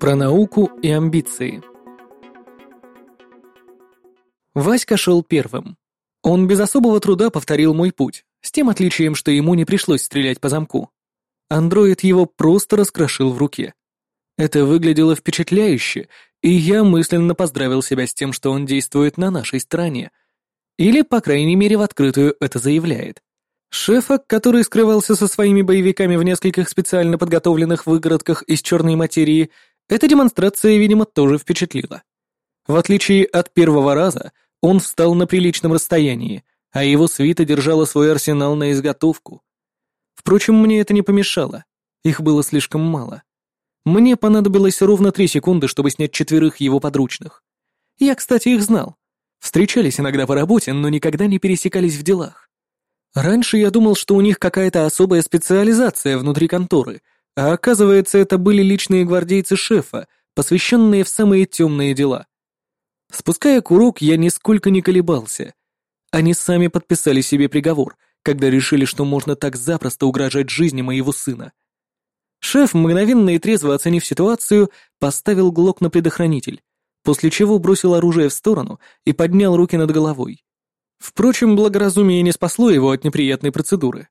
Про науку и амбиции. Васька шел первым. Он без особого труда повторил мой путь, с тем отличием, что ему не пришлось стрелять по замку. Андроид его просто раскрошил в руке. Это выглядело впечатляюще, и я мысленно поздравил себя с тем, что он действует на нашей стороне. Или, по крайней мере, в открытую это заявляет. Шефа, который скрывался со своими боевиками в нескольких специально подготовленных выгородках из черной материи, эта демонстрация, видимо, тоже впечатлила. В отличие от первого раза, он встал на приличном расстоянии, а его свита держала свой арсенал на изготовку. Впрочем, мне это не помешало. Их было слишком мало. Мне понадобилось ровно три секунды, чтобы снять четверых его подручных. Я, кстати, их знал. Встречались иногда по работе, но никогда не пересекались в делах. Раньше я думал, что у них какая-то особая специализация внутри конторы, а оказывается, это были личные гвардейцы шефа, посвященные в самые темные дела. Спуская курок, я нисколько не колебался. Они сами подписали себе приговор, когда решили, что можно так запросто угрожать жизни моего сына. Шеф, мгновенно и трезво оценив ситуацию, поставил глок на предохранитель, после чего бросил оружие в сторону и поднял руки над головой. Впрочем, благоразумие не спасло его от неприятной процедуры.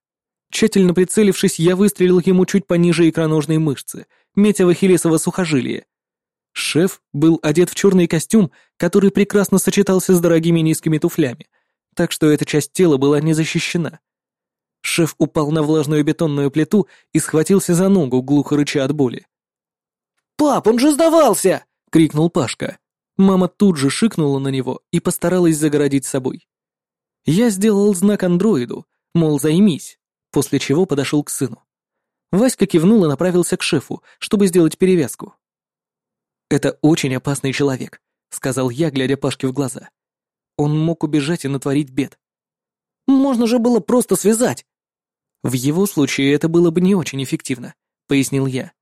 Тщательно прицелившись, я выстрелил ему чуть пониже икроножной мышцы, метя в ахиллесово сухожилие. Шеф был одет в черный костюм, который прекрасно сочетался с дорогими низкими туфлями, так что эта часть тела была не защищена. Шеф упал на влажную бетонную плиту и схватился за ногу, глухо рыча от боли. «Пап, он же сдавался!» — крикнул Пашка. Мама тут же шикнула на него и постаралась загородить собой. Я сделал знак андроиду, мол, займись, после чего подошел к сыну. Васька кивнул и направился к шефу, чтобы сделать перевязку. «Это очень опасный человек», — сказал я, глядя Пашке в глаза. Он мог убежать и натворить бед. «Можно же было просто связать!» «В его случае это было бы не очень эффективно», — пояснил я.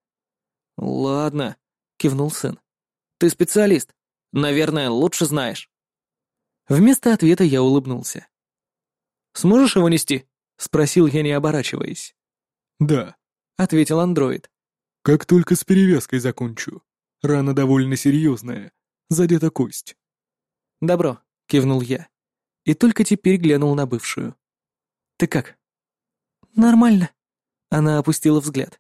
«Ладно», — кивнул сын. «Ты специалист. Наверное, лучше знаешь». Вместо ответа я улыбнулся. Сможешь его нести?» — спросил я, не оборачиваясь. «Да», — ответил андроид. «Как только с перевязкой закончу. Рана довольно серьезная. Задета кость». «Добро», — кивнул я. И только теперь глянул на бывшую. «Ты как?» «Нормально». Она опустила взгляд.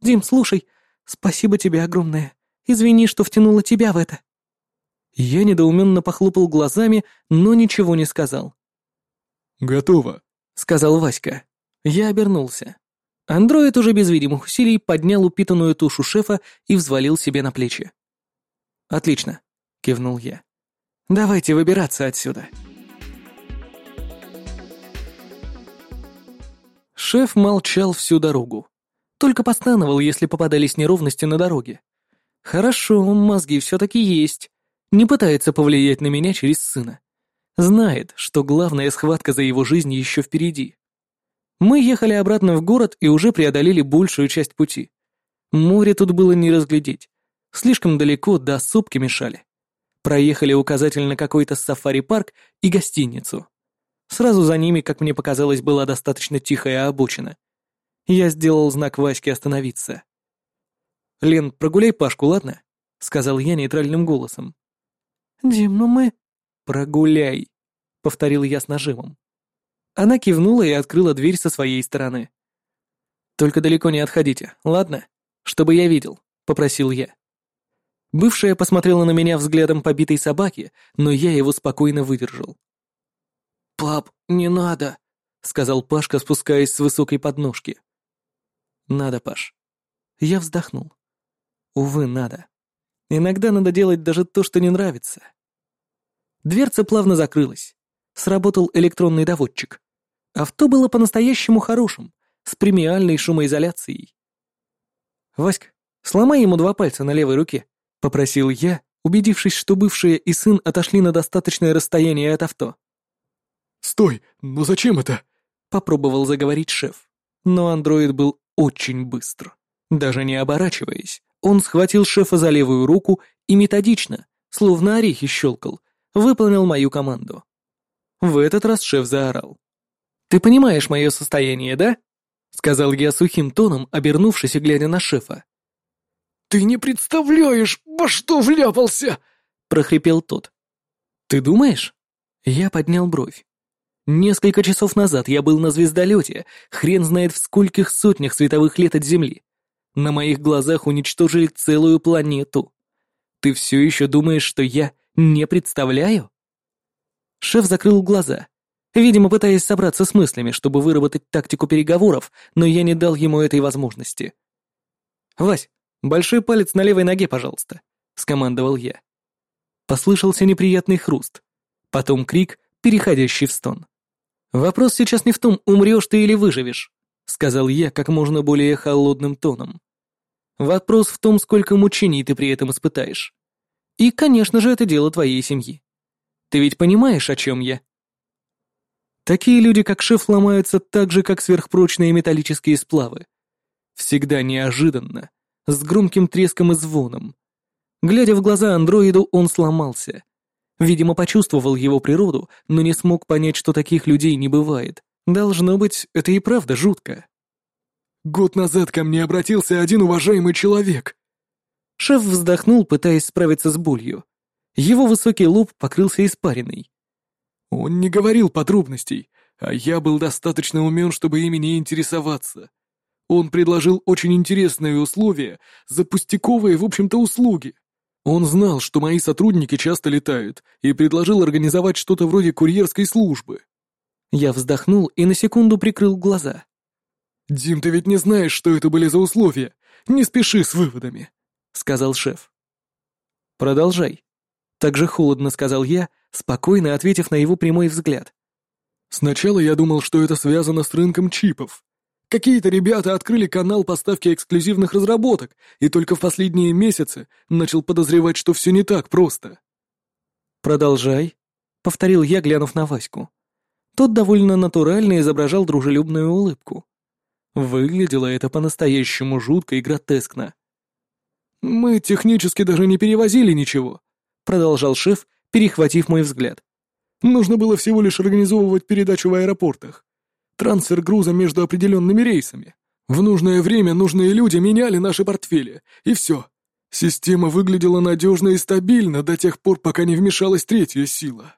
«Дим, слушай, спасибо тебе огромное. Извини, что втянула тебя в это». Я недоуменно похлопал глазами, но ничего не сказал. «Готово», — сказал Васька. Я обернулся. Андроид уже без видимых усилий поднял упитанную тушу шефа и взвалил себе на плечи. «Отлично», — кивнул я. «Давайте выбираться отсюда». Шеф молчал всю дорогу. Только постановал, если попадались неровности на дороге. Хорошо, мозги все-таки есть. Не пытается повлиять на меня через сына. Знает, что главная схватка за его жизнь еще впереди. Мы ехали обратно в город и уже преодолели большую часть пути. Море тут было не разглядеть. Слишком далеко, до сопки мешали. Проехали указатель на какой-то сафари-парк и гостиницу. Сразу за ними, как мне показалось, была достаточно тихая обочина. Я сделал знак Ваське остановиться. «Лен, прогуляй Пашку, ладно?» — сказал я нейтральным голосом. «Дим, ну мы...» «Прогуляй», — повторил я с нажимом. Она кивнула и открыла дверь со своей стороны. «Только далеко не отходите, ладно? Чтобы я видел», — попросил я. Бывшая посмотрела на меня взглядом побитой собаки, но я его спокойно выдержал. «Пап, не надо», — сказал Пашка, спускаясь с высокой подножки. «Надо, Паш». Я вздохнул. «Увы, надо. Иногда надо делать даже то, что не нравится». Дверца плавно закрылась. Сработал электронный доводчик. Авто было по-настоящему хорошим, с премиальной шумоизоляцией. «Васька, сломай ему два пальца на левой руке», — попросил я, убедившись, что бывшие и сын отошли на достаточное расстояние от авто. «Стой! Ну зачем это?» — попробовал заговорить шеф. Но андроид был очень быстр. Даже не оборачиваясь, он схватил шефа за левую руку и методично, словно орехи щелкал, выполнил мою команду. В этот раз шеф заорал. «Ты понимаешь мое состояние, да?» — сказал я сухим тоном, обернувшись и глядя на шефа. «Ты не представляешь, во что вляпался!» — прохрипел тот. «Ты думаешь?» Я поднял бровь. Несколько часов назад я был на звездолете, хрен знает в скольких сотнях световых лет от Земли. На моих глазах уничтожили целую планету. Ты все еще думаешь, что я не представляю? Шеф закрыл глаза, видимо, пытаясь собраться с мыслями, чтобы выработать тактику переговоров, но я не дал ему этой возможности. «Вась, большой палец на левой ноге, пожалуйста», — скомандовал я. Послышался неприятный хруст, потом крик, переходящий в стон. «Вопрос сейчас не в том, умрешь ты или выживешь», — сказал я как можно более холодным тоном. «Вопрос в том, сколько мучений ты при этом испытаешь. И, конечно же, это дело твоей семьи. Ты ведь понимаешь, о чем я?» Такие люди, как шеф, ломаются так же, как сверхпрочные металлические сплавы. Всегда неожиданно, с громким треском и звоном. Глядя в глаза андроиду, он сломался. Видимо, почувствовал его природу, но не смог понять, что таких людей не бывает. Должно быть, это и правда жутко. «Год назад ко мне обратился один уважаемый человек». Шеф вздохнул, пытаясь справиться с болью. Его высокий лоб покрылся испариной. «Он не говорил подробностей, а я был достаточно умен, чтобы ими не интересоваться. Он предложил очень интересные условия за пустяковые, в общем-то, услуги. Он знал, что мои сотрудники часто летают, и предложил организовать что-то вроде курьерской службы. Я вздохнул и на секунду прикрыл глаза. «Дим, ты ведь не знаешь, что это были за условия. Не спеши с выводами», — сказал шеф. «Продолжай», — так же холодно сказал я, спокойно ответив на его прямой взгляд. «Сначала я думал, что это связано с рынком чипов, Какие-то ребята открыли канал поставки эксклюзивных разработок, и только в последние месяцы начал подозревать, что все не так просто. «Продолжай», — повторил я, глянув на Ваську. Тот довольно натурально изображал дружелюбную улыбку. Выглядело это по-настоящему жутко и гротескно. «Мы технически даже не перевозили ничего», — продолжал шеф, перехватив мой взгляд. «Нужно было всего лишь организовывать передачу в аэропортах. Трансфер груза между определенными рейсами. В нужное время нужные люди меняли наши портфели, и все. Система выглядела надежно и стабильно до тех пор, пока не вмешалась третья сила.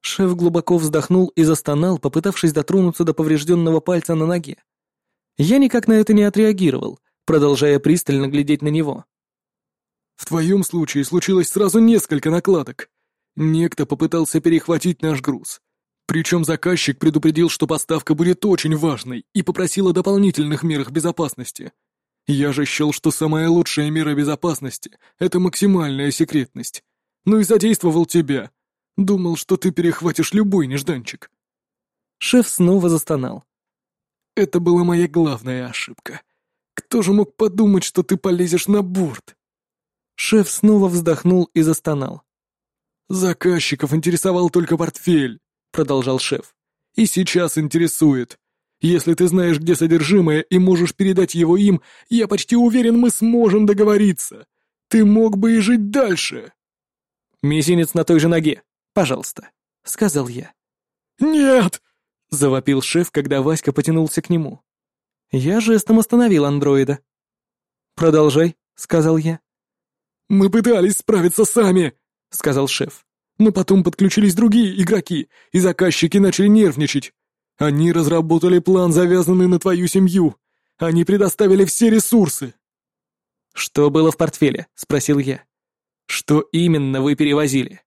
Шеф глубоко вздохнул и застонал, попытавшись дотронуться до поврежденного пальца на ноге. Я никак на это не отреагировал, продолжая пристально глядеть на него. «В твоем случае случилось сразу несколько накладок. Некто попытался перехватить наш груз. Причем заказчик предупредил, что поставка будет очень важной и попросил о дополнительных мерах безопасности. Я же счел, что самая лучшая мера безопасности — это максимальная секретность. Ну и задействовал тебя. Думал, что ты перехватишь любой нежданчик. Шеф снова застонал. Это была моя главная ошибка. Кто же мог подумать, что ты полезешь на борт? Шеф снова вздохнул и застонал. Заказчиков интересовал только портфель продолжал шеф. «И сейчас интересует. Если ты знаешь, где содержимое, и можешь передать его им, я почти уверен, мы сможем договориться. Ты мог бы и жить дальше». «Мизинец на той же ноге, пожалуйста», — сказал я. «Нет!» — завопил шеф, когда Васька потянулся к нему. Я жестом остановил андроида. «Продолжай», — сказал я. «Мы пытались справиться сами», — сказал шеф. Но потом подключились другие игроки, и заказчики начали нервничать. Они разработали план, завязанный на твою семью. Они предоставили все ресурсы. «Что было в портфеле?» — спросил я. «Что именно вы перевозили?»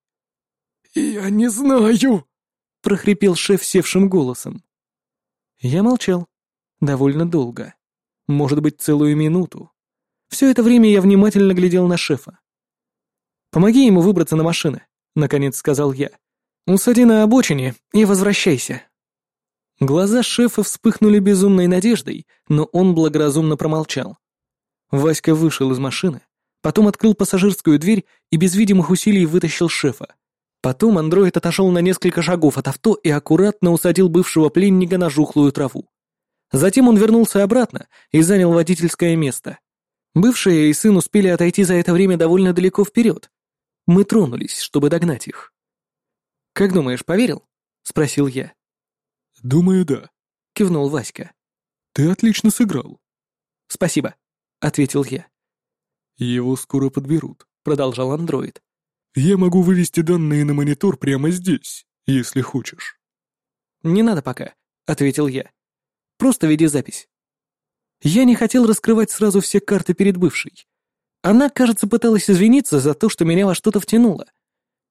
«Я не знаю», — прохрипел шеф севшим голосом. Я молчал. Довольно долго. Может быть, целую минуту. Все это время я внимательно глядел на шефа. «Помоги ему выбраться на машины», наконец сказал я. «Усади на обочине и возвращайся». Глаза шефа вспыхнули безумной надеждой, но он благоразумно промолчал. Васька вышел из машины, потом открыл пассажирскую дверь и без видимых усилий вытащил шефа. Потом андроид отошел на несколько шагов от авто и аккуратно усадил бывшего пленника на жухлую траву. Затем он вернулся обратно и занял водительское место. Бывшие и сын успели отойти за это время довольно далеко вперед, мы тронулись, чтобы догнать их. «Как думаешь, поверил?» — спросил я. «Думаю, да», — кивнул Васька. «Ты отлично сыграл». «Спасибо», — ответил я. «Его скоро подберут», — продолжал андроид. «Я могу вывести данные на монитор прямо здесь, если хочешь». «Не надо пока», — ответил я. «Просто веди запись». Я не хотел раскрывать сразу все карты перед бывшей. Она, кажется, пыталась извиниться за то, что меня во что-то втянуло.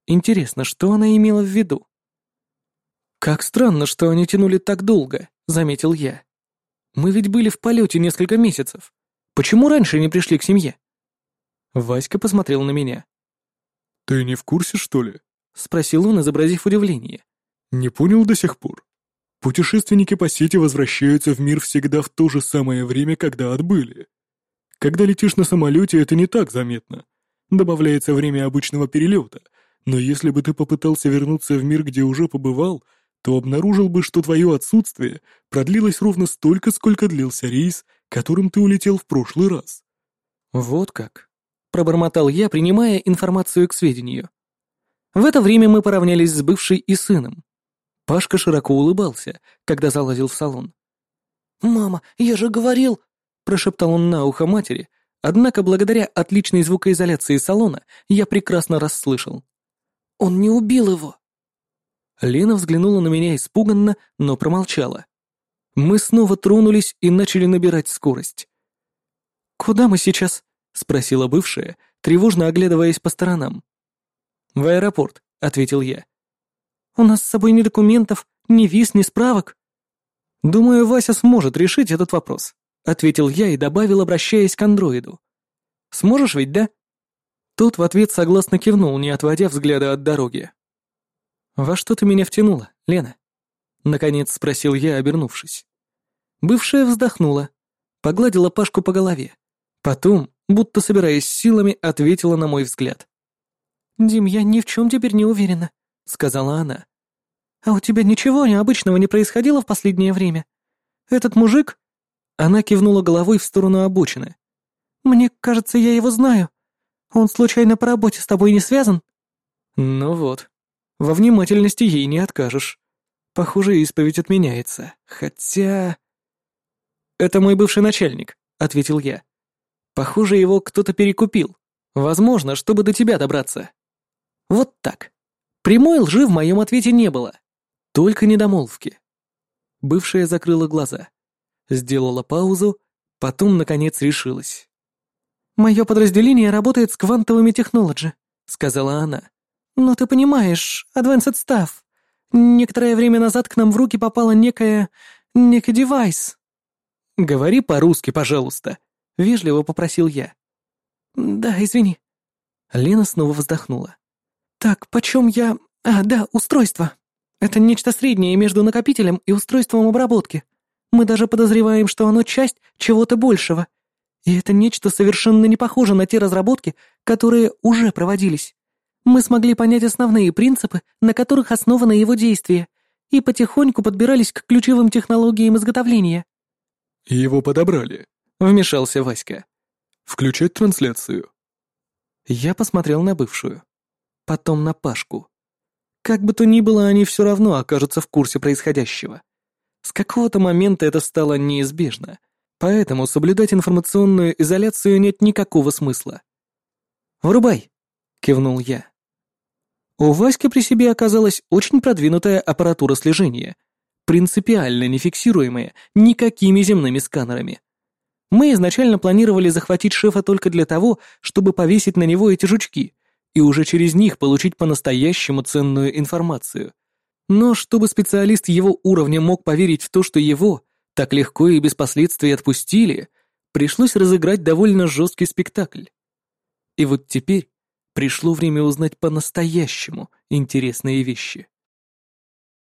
Интересно, что она имела в виду? «Как странно, что они тянули так долго», — заметил я. «Мы ведь были в полете несколько месяцев. Почему раньше не пришли к семье?» Васька посмотрел на меня. «Ты не в курсе, что ли?» — спросил он, изобразив удивление. «Не понял до сих пор? Путешественники по сети возвращаются в мир всегда в то же самое время, когда отбыли. Когда летишь на самолете, это не так заметно. Добавляется время обычного перелета, но если бы ты попытался вернуться в мир, где уже побывал, то обнаружил бы, что твое отсутствие продлилось ровно столько, сколько длился рейс, которым ты улетел в прошлый раз. Вот как. Пробормотал я, принимая информацию к сведению. В это время мы поравнялись с бывшей и сыном. Пашка широко улыбался, когда залазил в салон. «Мама, я же говорил...» — прошептал он на ухо матери, однако благодаря отличной звукоизоляции салона я прекрасно расслышал. «Он не убил его!» Лена взглянула на меня испуганно, но промолчала. Мы снова тронулись и начали набирать скорость. «Куда мы сейчас?» — спросила бывшая, тревожно оглядываясь по сторонам. «В аэропорт», — ответил я. «У нас с собой ни документов, ни виз, ни справок». «Думаю, Вася сможет решить этот вопрос», — ответил я и добавил, обращаясь к андроиду. «Сможешь ведь, да?» Тот в ответ согласно кивнул, не отводя взгляда от дороги. «Во что ты меня втянула, Лена?» Наконец спросил я, обернувшись. Бывшая вздохнула, погладила Пашку по голове. Потом, будто собираясь силами, ответила на мой взгляд. «Дим, я ни в чем теперь не уверена», — сказала она. «А у тебя ничего необычного не происходило в последнее время? Этот мужик...» Она кивнула головой в сторону обочины. «Мне кажется, я его знаю. Он случайно по работе с тобой не связан?» «Ну вот. Во внимательности ей не откажешь. Похоже, исповедь отменяется. Хотя...» «Это мой бывший начальник», — ответил я. «Похоже, его кто-то перекупил. Возможно, чтобы до тебя добраться». Вот так. Прямой лжи в моем ответе не было. Только недомолвки. Бывшая закрыла глаза. Сделала паузу, потом, наконец, решилась. «Мое подразделение работает с квантовыми технологи», — сказала она. «Но ты понимаешь, Advanced Staff. Некоторое время назад к нам в руки попала некая... некий девайс». «Говори по-русски, пожалуйста», — вежливо попросил я. «Да, извини». Лена снова вздохнула. «Так, почем я... А, да, устройство. Это нечто среднее между накопителем и устройством обработки. Мы даже подозреваем, что оно часть чего-то большего. И это нечто совершенно не похоже на те разработки, которые уже проводились. Мы смогли понять основные принципы, на которых основано его действие, и потихоньку подбирались к ключевым технологиям изготовления. «Его подобрали», — вмешался Васька. «Включать трансляцию». Я посмотрел на бывшую. Потом на Пашку. Как бы то ни было, они все равно окажутся в курсе происходящего. С какого-то момента это стало неизбежно. Поэтому соблюдать информационную изоляцию нет никакого смысла. «Врубай!» — кивнул я. У Васьки при себе оказалась очень продвинутая аппаратура слежения, принципиально не фиксируемая никакими земными сканерами. Мы изначально планировали захватить шефа только для того, чтобы повесить на него эти жучки, и уже через них получить по-настоящему ценную информацию. Но чтобы специалист его уровня мог поверить в то, что его так легко и без последствий отпустили, пришлось разыграть довольно жесткий спектакль. И вот теперь пришло время узнать по-настоящему интересные вещи.